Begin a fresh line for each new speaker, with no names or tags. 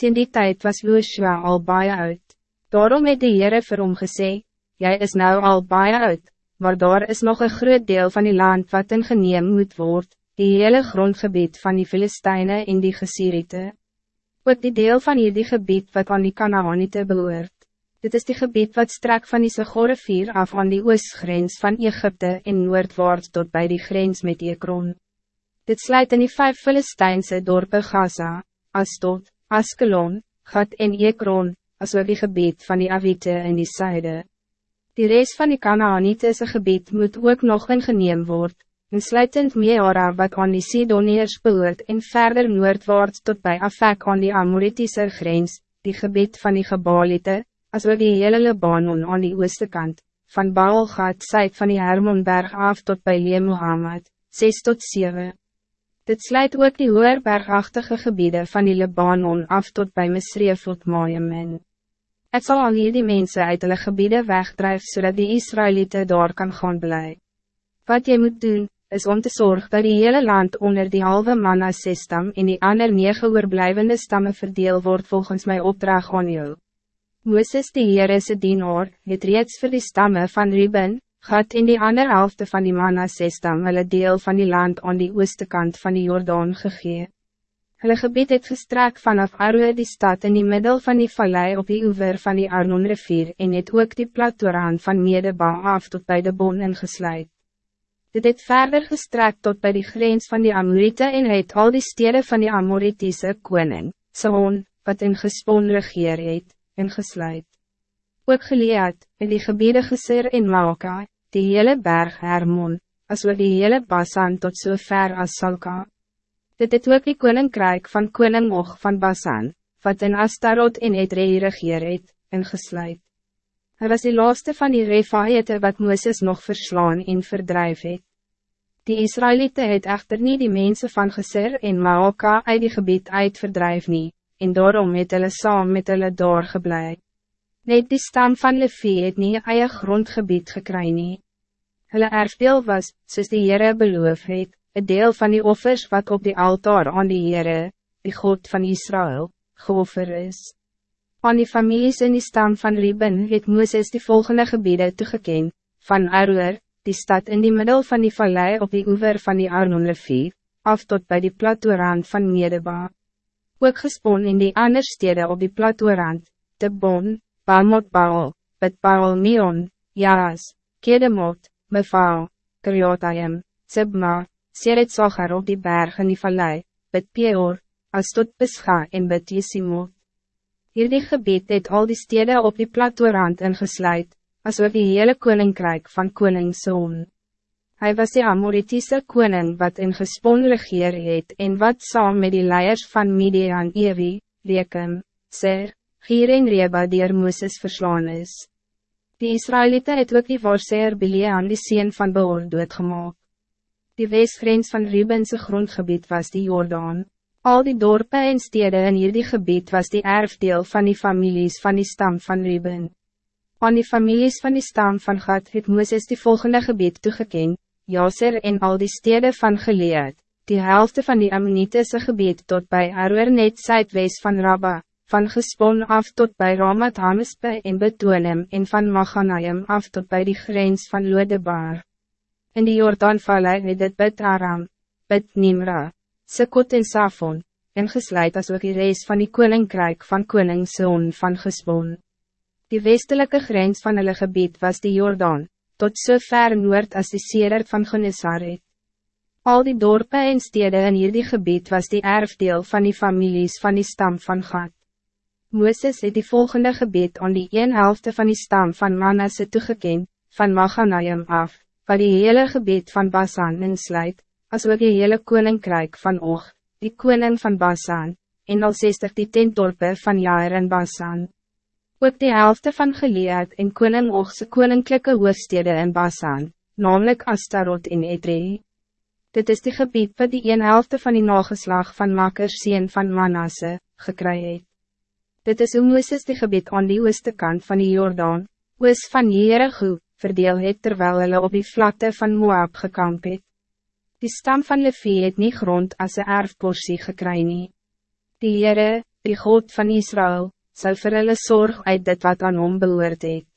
Ten die tijd was Joshua al baie uit. Daarom het die Heere vir hom gesê, Jy is nou al baie uit, maar daar is nog een groot deel van die land wat in geneem moet worden, die hele grondgebied van die Filisteine en die Gesiriete. Ook die deel van hierdie gebied wat aan die Kanaanite behoort. Dit is die gebied wat strek van die Segore vier af aan die oostgrens van Egypte en noordwaarts tot bij die grens met Ekron. Dit sluit in die vijf Filisteinse dorpen Gaza, Astot, Askelon, Gat en Ekron, as ook die gebied van die Avite in die zuiden. Die rest van die Kanaanitese gebied moet ook nog ingeneem worden, en sluitend Meora wat aan die Sidoniërs behoort en verder noordwaarts tot bij Afek aan die Amoritische grens, die gebied van die Gebalite, as ook die hele Libanon aan die ooste kant, van Baalgat zuid van die Hermonberg af tot bij Lee Mohammed, 6 tot 7. Dit sluit ook die hoerbergachtige gebieden van die Libanon af tot bij Misreef tot Maaiemen. Het zal al hier die mensen uit hulle gebieden wegdrijven zodat die Israëlieten daar kan gaan blij. Wat je moet doen, is om te zorgen dat die hele land onder die halve manasse stam en die ander nege oorblijvende stammen verdeel wordt volgens mijn opdracht aan jou. Moeses die Heere se dienaar, het reeds vir die stammen van Ruben, Gad in die ander helfte van die manasse stam hulle deel van die land aan die ooste kant van die Jordaan gegee. Hulle gebied het gestrek vanaf Arwe die stad in die middel van die vallei op die oever van die Arnon rivier en het ook die platoraan van Medeba af tot bij de bon ingesluit. Dit het verder gestrek tot bij die grens van die Amorite en het al die steden van die Amoritiese koning, Sehon, wat in gespon regeer het, ingesluit ook geleerd, in die gebieden Geser en Maoka, die hele berg Hermon, as ook die hele Basan tot so ver as Salka. Dit het ook die koninkrijk van koning Og van Basan, wat in Astarot en Edrei regeer het, ingesluit. Hij was die laaste van die Refaete wat Mooses nog verslaan en verdrijf het. Die Israëlieten het echter niet die mensen van Geser en Maoka uit die gebied uit verdrijf nie, en daarom het hulle saam met hulle daar gebleid. Net die stam van Levi het nie eie grondgebied gekry nie. Hulle erfdeel was, soos die Heere beloof het, een deel van die offers wat op die altaar aan die Heere, die God van Israël, geoffer is. Aan die families in die stam van Reuben het Mooses die volgende gebieden toegeken, van Aroer, die stad in die middel van die vallei op die oever van die Arnon rivier, af tot bij die plateaurand van Medeba. Ook gespon in die ander steden op die plateaurand, de Bon, Bamot Baal, Bet Baal Meon, Jaas, Kedemot, Mefao, Kriotayim, Sibma, Seret Sochar op die berg in die vallei, Bet Peor, as tot Bescha en Bet Jesimot. Hierdie gebied het al die steden op die plateaurand ingesluit, as ook die hele koninkrijk van koning Zoon. Hij was die Amoritiese koning wat in gespon regeer het en wat saam met die leiers van Midian Ewi, Rekem, Ser, Gier en Reba dier Mooses verslaan is. Die Israëlieten het ook die waarseer Bilean die sien van Beor doodgemaak. Die westgrens van Rubense grondgebied was die Jordaan. Al die dorpen en steden in hierdie gebied was die erfdeel van die families van die stam van Ruben. Aan die families van die stam van Gad het Mooses die volgende gebied toegeken, Jaser en al die steden van Geleed, die helft van die Ammonitese gebied tot bij Arwer net zuidwest van Rabbah van gespon af tot bij Ramat Hamispe en Betonem en van Machanaim af tot bij die grens van Lodebar. In die Jordaanvalle het dit Bet Aram, Bet Nimra, Sekot en Safon, en gesluit as ook die reis van die koninkrijk van koningszoon van gespon. Die westelijke grens van hulle gebied was die Jordaan, tot so ver noord as die Seder van Genesaret. Al die dorpen en steden in hierdie gebied was die erfdeel van die families van die stam van Gad. Mooses het die volgende gebied aan die een helfte van die stam van Manasse toegekend, van Machanaim af, waar die hele gebied van Basan insluit, as ook die hele koninkrijk van Og, die koning van Basan, en al 60 die tentdorpe van Jair en Basan. Ook die helfte van Gilead en koning Ogse koninklijke hoofstede in Basan, namelijk Astarot en Edrei. Dit is die gebied wat die een helfte van die nageslag van Makers sien van Manasse, gekry het. Dit is hoe Mooses die gebied aan die ooste kant van die Jordaan, oos van Jericho, verdeel het terwijl hulle op die vlakte van Moab gekamp het. Die stam van Levi het nie grond as een erfporsie gekry nie. Die Heere, die God van Israël, zou vir hulle zorg uit dit wat aan hom behoort het.